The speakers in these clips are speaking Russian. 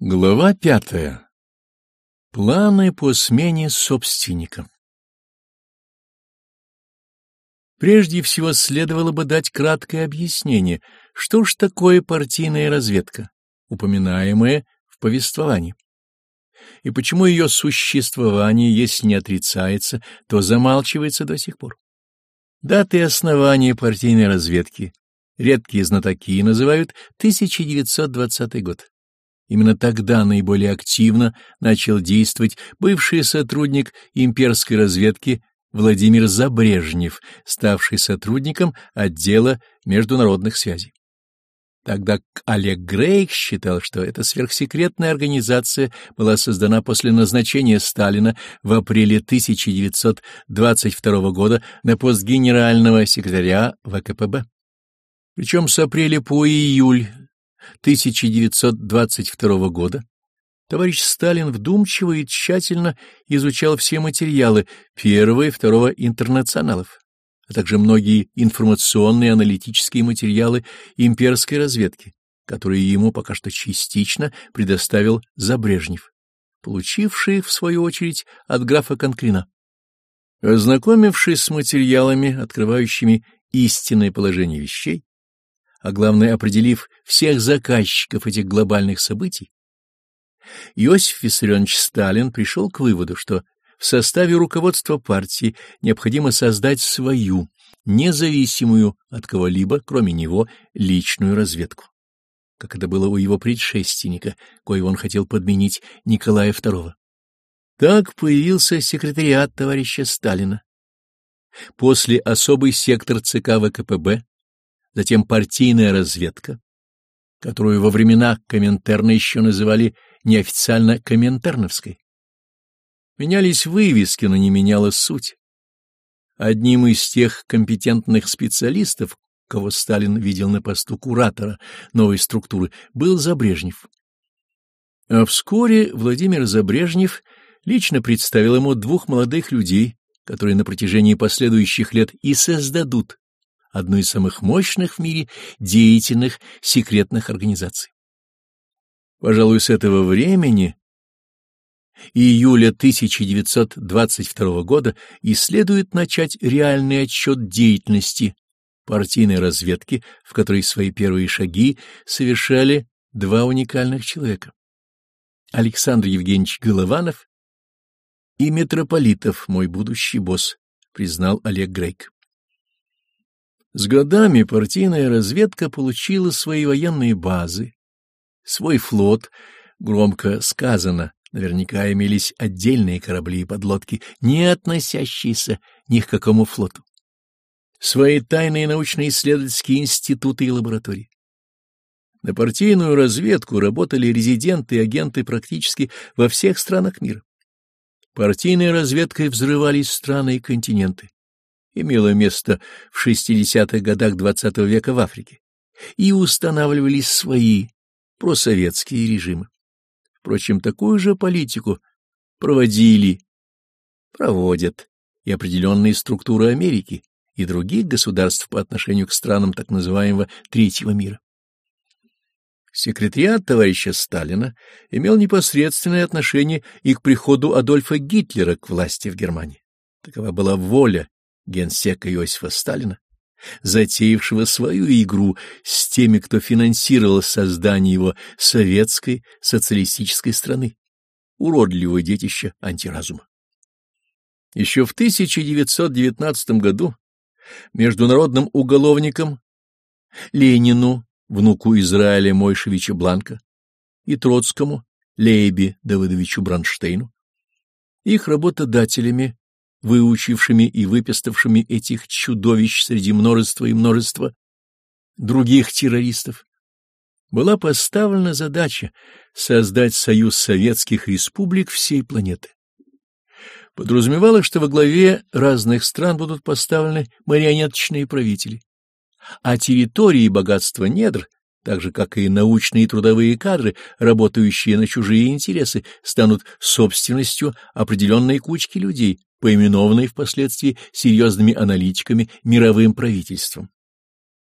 Глава пятая. Планы по смене собственника. Прежде всего следовало бы дать краткое объяснение, что ж такое партийная разведка, упоминаемая в повествовании, и почему ее существование, если не отрицается, то замалчивается до сих пор. Даты основания партийной разведки редкие знатоки называют 1920 год. Именно тогда наиболее активно начал действовать бывший сотрудник имперской разведки Владимир Забрежнев, ставший сотрудником отдела международных связей. Тогда Олег Грейк считал, что эта сверхсекретная организация была создана после назначения Сталина в апреле 1922 года на пост генерального секретаря ВКПБ. Причем с апреля по июль 1922 года товарищ Сталин вдумчиво и тщательно изучал все материалы первого и второго интернационалов, а также многие информационные аналитические материалы имперской разведки, которые ему пока что частично предоставил Забрежнев, получивший, в свою очередь, от графа Конкрина. Ознакомившись с материалами, открывающими истинное положение вещей, а главное, определив всех заказчиков этих глобальных событий, Иосиф Виссарионович Сталин пришел к выводу, что в составе руководства партии необходимо создать свою, независимую от кого-либо, кроме него, личную разведку, как это было у его предшественника, коего он хотел подменить Николая II. Так появился секретариат товарища Сталина. После особый сектор ЦК ВКПБ, затем партийная разведка, которую во времена Коминтерна еще называли неофициально Коминтерновской. Менялись вывески, но не менялась суть. Одним из тех компетентных специалистов, кого Сталин видел на посту куратора новой структуры, был Забрежнев. А вскоре Владимир Забрежнев лично представил ему двух молодых людей, которые на протяжении последующих лет и создадут одну из самых мощных в мире деятельных секретных организаций. Пожалуй, с этого времени, июля 1922 года, и следует начать реальный отчет деятельности партийной разведки, в которой свои первые шаги совершали два уникальных человека. Александр Евгеньевич Голованов и Митрополитов, мой будущий босс, признал Олег Грейк. С годами партийная разведка получила свои военные базы, свой флот, громко сказано, наверняка имелись отдельные корабли и подлодки, не относящиеся ни к какому флоту. Свои тайные научно-исследовательские институты и лаборатории. На партийную разведку работали резиденты и агенты практически во всех странах мира. Партийной разведкой взрывались страны и континенты имело место в 60-х годах XX -го века в Африке, и устанавливались свои просоветские режимы. Впрочем, такую же политику проводили, проводят и определенные структуры Америки и других государств по отношению к странам так называемого Третьего мира. Секретариат товарища Сталина имел непосредственное отношение и к приходу Адольфа Гитлера к власти в Германии. Такова была воля генсека Иосифа Сталина, затеявшего свою игру с теми, кто финансировал создание его советской социалистической страны, уродливого детища антиразума. Еще в 1919 году международным уголовникам Ленину, внуку Израиля Мойшевича Бланка, и Троцкому, Лейбе Давыдовичу Бронштейну, их работодателями выучившими и выписавшими этих чудовищ среди множества и множества других террористов, была поставлена задача создать союз советских республик всей планеты. Подразумевалось, что во главе разных стран будут поставлены марионеточные правители, а территории и богатства недр, так же, как и научные и трудовые кадры, работающие на чужие интересы, станут собственностью определенной кучки людей, поименованной впоследствии серьезными аналитиками мировым правительством.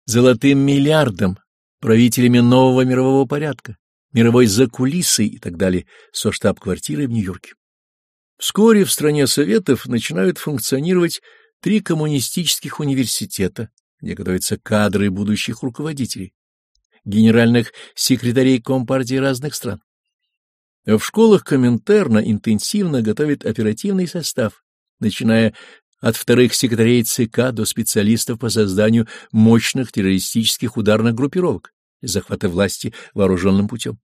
Золотым миллиардом, правителями нового мирового порядка, мировой закулисой и так далее со штаб-квартирой в Нью-Йорке. Вскоре в стране Советов начинают функционировать три коммунистических университета, где готовятся кадры будущих руководителей, генеральных секретарей Компартии разных стран. В школах Коминтерна интенсивно готовят оперативный состав, начиная от вторых секретарей ЦК до специалистов по созданию мощных террористических ударных группировок и захвата власти вооруженным путем.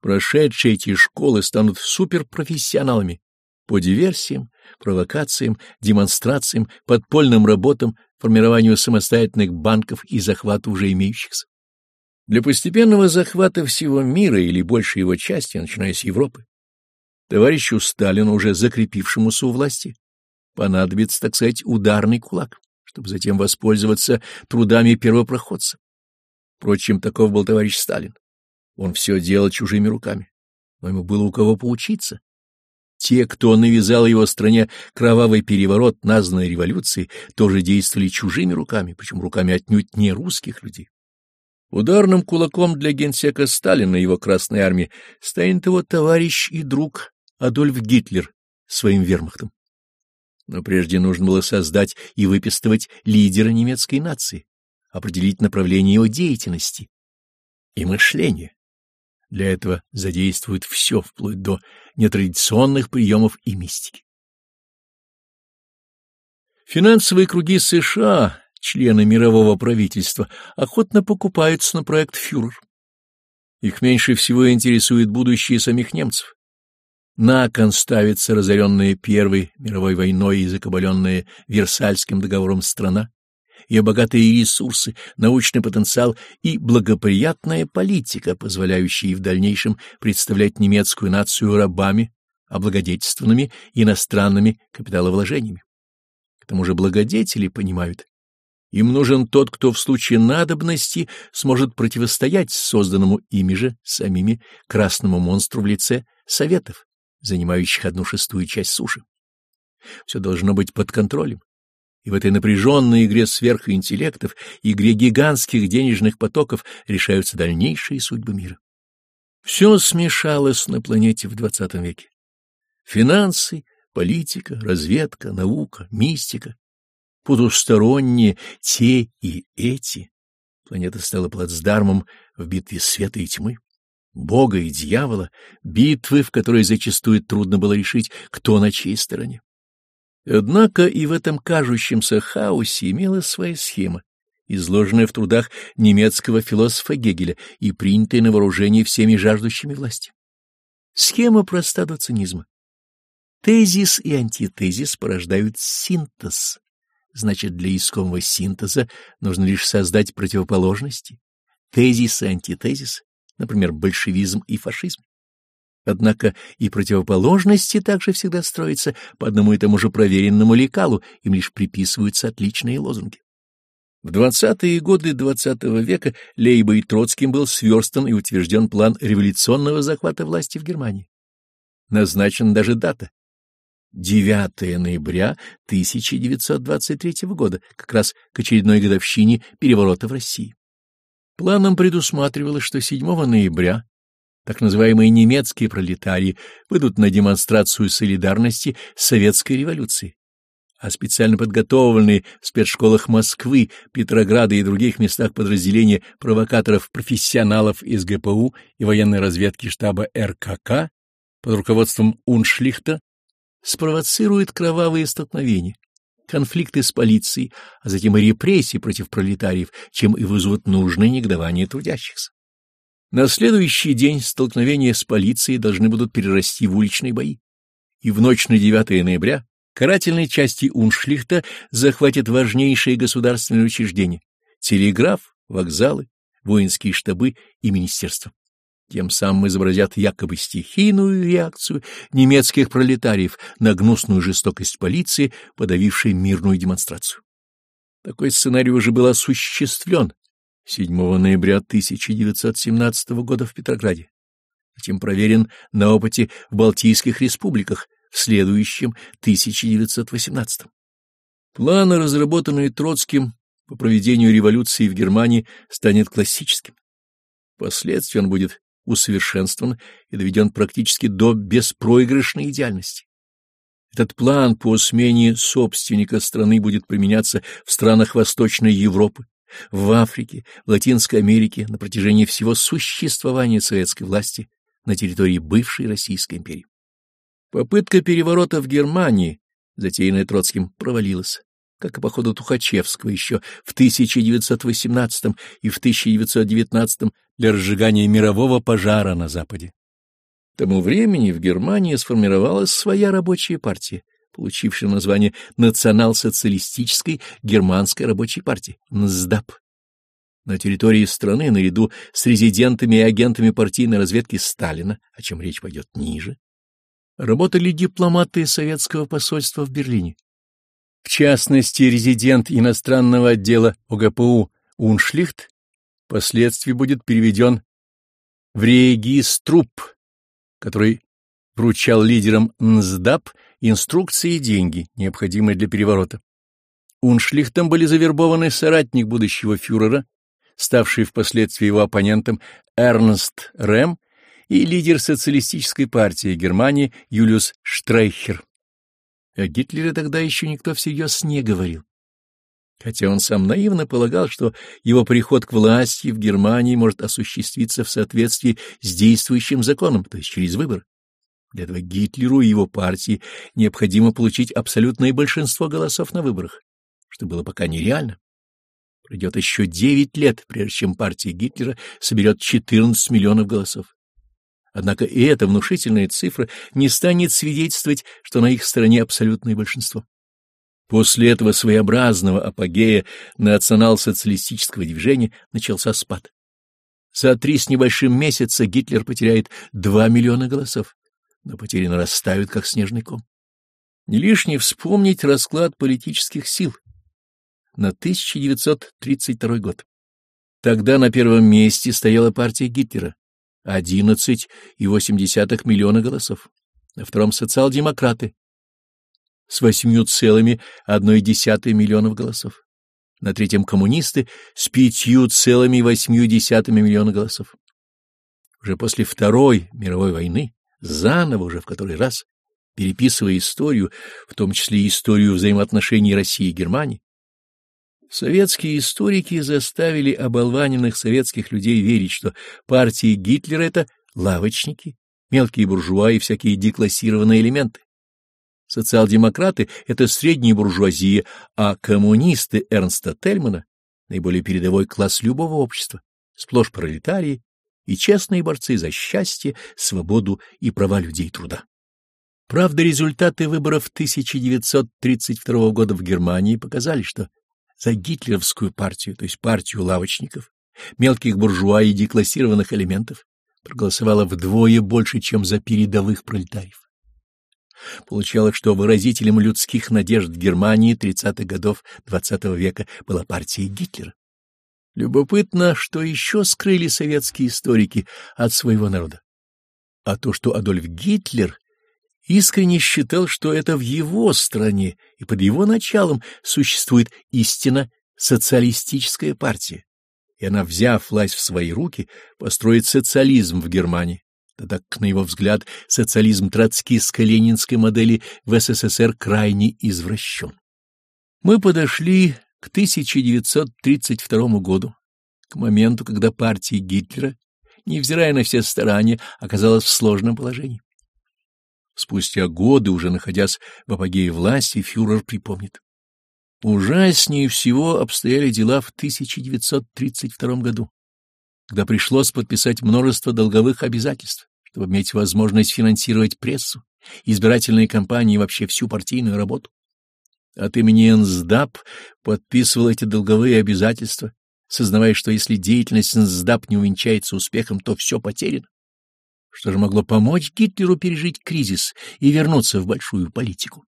Прошедшие эти школы станут суперпрофессионалами по диверсиям, провокациям, демонстрациям, подпольным работам, формированию самостоятельных банков и захвату уже имеющихся. Для постепенного захвата всего мира или большей его части, начиная с Европы, товарищу Сталину, уже закрепившемуся у власти, понадобится, так сказать, ударный кулак, чтобы затем воспользоваться трудами первопроходца. Впрочем, таков был товарищ Сталин. Он все делал чужими руками, но ему было у кого поучиться. Те, кто навязал его стране кровавый переворот, названный революцией, тоже действовали чужими руками, причем руками отнюдь не русских людей. Ударным кулаком для генсека Сталина и его Красной Армии станет его товарищ и друг Адольф Гитлер своим вермахтом. Но прежде нужно было создать и выписывать лидера немецкой нации, определить направление его деятельности и мышления. Для этого задействуют все, вплоть до нетрадиционных приемов и мистики. Финансовые круги США, члены мирового правительства, охотно покупаются на проект «Фюрер». Их меньше всего интересует будущее самих немцев. На кон ставится разоренная Первой мировой войной и закабаленная Версальским договором страна, ее богатые ресурсы, научный потенциал и благоприятная политика, позволяющая в дальнейшем представлять немецкую нацию рабами, облагодетельствованными иностранными капиталовложениями. К тому же благодетели понимают, им нужен тот, кто в случае надобности сможет противостоять созданному ими же самими красному монстру в лице Советов занимающих одну шестую часть суши. Все должно быть под контролем. И в этой напряженной игре сверхинтеллектов, игре гигантских денежных потоков решаются дальнейшие судьбы мира. Все смешалось на планете в XX веке. Финансы, политика, разведка, наука, мистика, потусторонние, те и эти. Планета стала плацдармом в битве света и тьмы. Бога и дьявола, битвы, в которой зачастую трудно было решить, кто на чьей стороне. Однако и в этом кажущемся хаосе имела своя схема, изложенная в трудах немецкого философа Гегеля и принятая на вооружение всеми жаждущими власти. Схема проста до цинизма. Тезис и антитезис порождают синтез. Значит, для искомого синтеза нужно лишь создать противоположности. Тезис и антитезис например, большевизм и фашизм. Однако и противоположности также всегда строятся по одному и тому же проверенному лекалу, им лишь приписываются отличные лозунги. В 20-е годы XX -го века Лейбой Троцким был сверстан и утвержден план революционного захвата власти в Германии. Назначена даже дата — 9 ноября 1923 года, как раз к очередной годовщине переворота в России. Планом предусматривалось, что 7 ноября так называемые немецкие пролетарии выйдут на демонстрацию солидарности с советской революцией, а специально подготовленные в спецшколах Москвы, Петрограда и других местах подразделения провокаторов-профессионалов из ГПУ и военной разведки штаба РКК под руководством Уншлихта спровоцируют кровавые столкновения конфликты с полицией, а затем и репрессии против пролетариев, чем и вызовут нужное негодование трудящихся. На следующий день столкновения с полицией должны будут перерасти в уличные бои. И в ночь на 9 ноября карательные части Уншлихта захватят важнейшие государственные учреждения — телеграф, вокзалы, воинские штабы и министерства. Тем самым изобразят якобы стихийную реакцию немецких пролетариев на гнусную жестокость полиции, подавившей мирную демонстрацию. Такой сценарий уже был осуществлен 7 ноября 1917 года в Петрограде, затем проверен на опыте в Балтийских республиках в следующем 1918. План, разработанный Троцким по проведению революции в Германии, станет классическим. Впоследствии он будет усовершенствован и доведен практически до беспроигрышной идеальности. Этот план по смене собственника страны будет применяться в странах Восточной Европы, в Африке, в Латинской Америке на протяжении всего существования советской власти на территории бывшей Российской империи. Попытка переворота в Германии, затеянная Троцким, провалилась, как и по ходу Тухачевского еще в 1918 и в 1919 для разжигания мирового пожара на Западе. К тому времени в Германии сформировалась своя рабочая партия, получившая название Национал-социалистической германской рабочей партии, НСДАП. На территории страны, наряду с резидентами и агентами партийной разведки Сталина, о чем речь пойдет ниже, работали дипломаты советского посольства в Берлине. В частности, резидент иностранного отдела ОГПУ Уншлихт впоследствии будет переведен в региструп, который вручал лидерам НСДАП инструкции и деньги, необходимые для переворота. Уншлихтом были завербованы соратник будущего фюрера, ставший впоследствии его оппонентом Эрнст Рэм и лидер социалистической партии Германии Юлиус Штрейхер. О Гитлере тогда еще никто всерьез не говорил. Хотя он сам наивно полагал, что его приход к власти в Германии может осуществиться в соответствии с действующим законом, то есть через выборы. Для этого Гитлеру и его партии необходимо получить абсолютное большинство голосов на выборах, что было пока нереально. Пройдет еще девять лет, прежде чем партия Гитлера соберет 14 миллионов голосов. Однако и эта внушительная цифра не станет свидетельствовать, что на их стороне абсолютное большинство. После этого своеобразного апогея национал-социалистического движения начался спад. За три с небольшим месяца Гитлер потеряет 2 миллиона голосов, но потери нарастают, как снежный ком. Не лишне вспомнить расклад политических сил на 1932 год. Тогда на первом месте стояла партия Гитлера, 11,8 миллиона голосов. На втором — социал-демократы с 8,1 миллионов голосов. На третьем — коммунисты с 5,8 миллиона голосов. Уже после Второй мировой войны, заново уже в который раз, переписывая историю, в том числе историю взаимоотношений России и Германии, Советские историки заставили оболваненных советских людей верить, что партии Гитлера — это лавочники, мелкие буржуа и всякие деклассированные элементы. Социал-демократы — это средняя буржуазия, а коммунисты Эрнста Тельмана — наиболее передовой класс любого общества, сплошь пролетарии и честные борцы за счастье, свободу и права людей труда. Правда, результаты выборов 1932 года в Германии показали, что за гитлеровскую партию, то есть партию лавочников, мелких буржуа и деклассированных элементов, проголосовало вдвое больше, чем за передовых пролетариев. Получалось, что выразителем людских надежд Германии 30-х годов XX -го века была партия Гитлера. Любопытно, что еще скрыли советские историки от своего народа. А то, что Адольф Гитлер искренне считал, что это в его стране и под его началом существует истинно социалистическая партия, и она, взяв власть в свои руки, построит социализм в Германии, тогда как, на его взгляд, социализм троцкистско-ленинской модели в СССР крайне извращен. Мы подошли к 1932 году, к моменту, когда партия Гитлера, невзирая на все старания, оказалась в сложном положении. Спустя годы, уже находясь в апогее власти, фюрер припомнит. Ужаснее всего обстояли дела в 1932 году, когда пришлось подписать множество долговых обязательств, чтобы иметь возможность финансировать прессу, избирательные кампании и вообще всю партийную работу. От имени НСДАП подписывал эти долговые обязательства, сознавая, что если деятельность НСДАП не увенчается успехом, то все потеряно. Что же могло помочь Гитлеру пережить кризис и вернуться в большую политику?